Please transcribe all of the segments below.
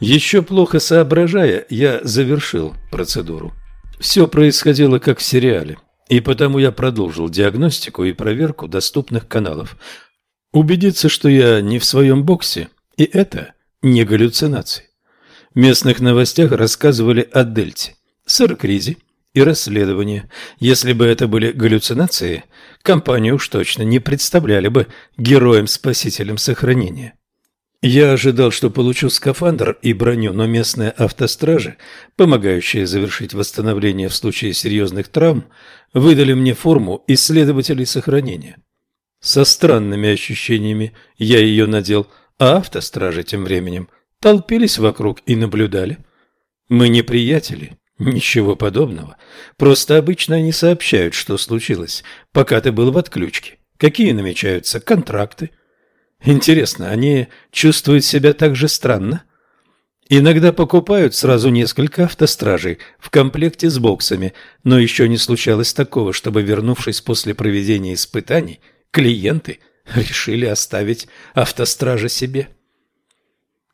Еще плохо соображая, я завершил процедуру. Все происходило как в сериале, и потому я продолжил диагностику и проверку доступных каналов. Убедиться, что я не в своем боксе, и это не галлюцинации. В местных новостях рассказывали о Дельте, сырокризе и расследовании. Если бы это были галлюцинации, компанию уж точно не представляли бы героем-спасителем сохранения. Я ожидал, что получу скафандр и броню, но местные автостражи, помогающие завершить восстановление в случае серьезных травм, выдали мне форму исследователей сохранения. Со странными ощущениями я ее надел, а автостражи тем временем толпились вокруг и наблюдали. Мы не приятели, ничего подобного. Просто обычно они сообщают, что случилось, пока ты был в отключке, какие намечаются контракты, Интересно, они чувствуют себя так же странно? Иногда покупают сразу несколько автостражей в комплекте с боксами, но еще не случалось такого, чтобы, вернувшись после проведения испытаний, клиенты решили оставить автостража себе.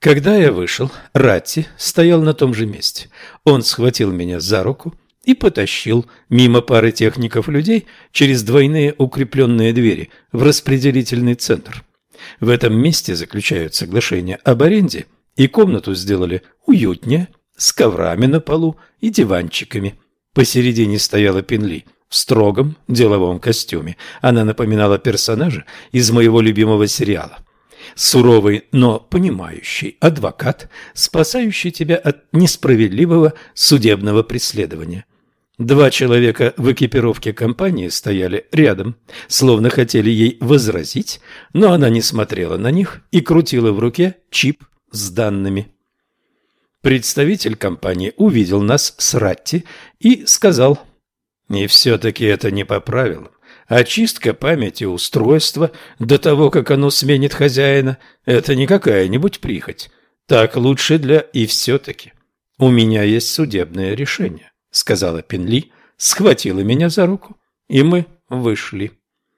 Когда я вышел, Ратти стоял на том же месте. Он схватил меня за руку и потащил мимо пары техников людей через двойные укрепленные двери в распределительный центр. В этом месте заключают соглашение об аренде, и комнату сделали уютнее, с коврами на полу и диванчиками. Посередине стояла Пенли в строгом деловом костюме. Она напоминала персонажа из моего любимого сериала. Суровый, но понимающий адвокат, спасающий тебя от несправедливого судебного преследования. Два человека в экипировке компании стояли рядом, словно хотели ей возразить, но она не смотрела на них и крутила в руке чип с данными. Представитель компании увидел нас с Ратти и сказал, «И все-таки это не по правилам. Очистка памяти устройства до того, как оно сменит хозяина, это не какая-нибудь прихоть. Так лучше для и все-таки. У меня есть судебное решение» сказала Пенли, схватила меня за руку, и мы вышли.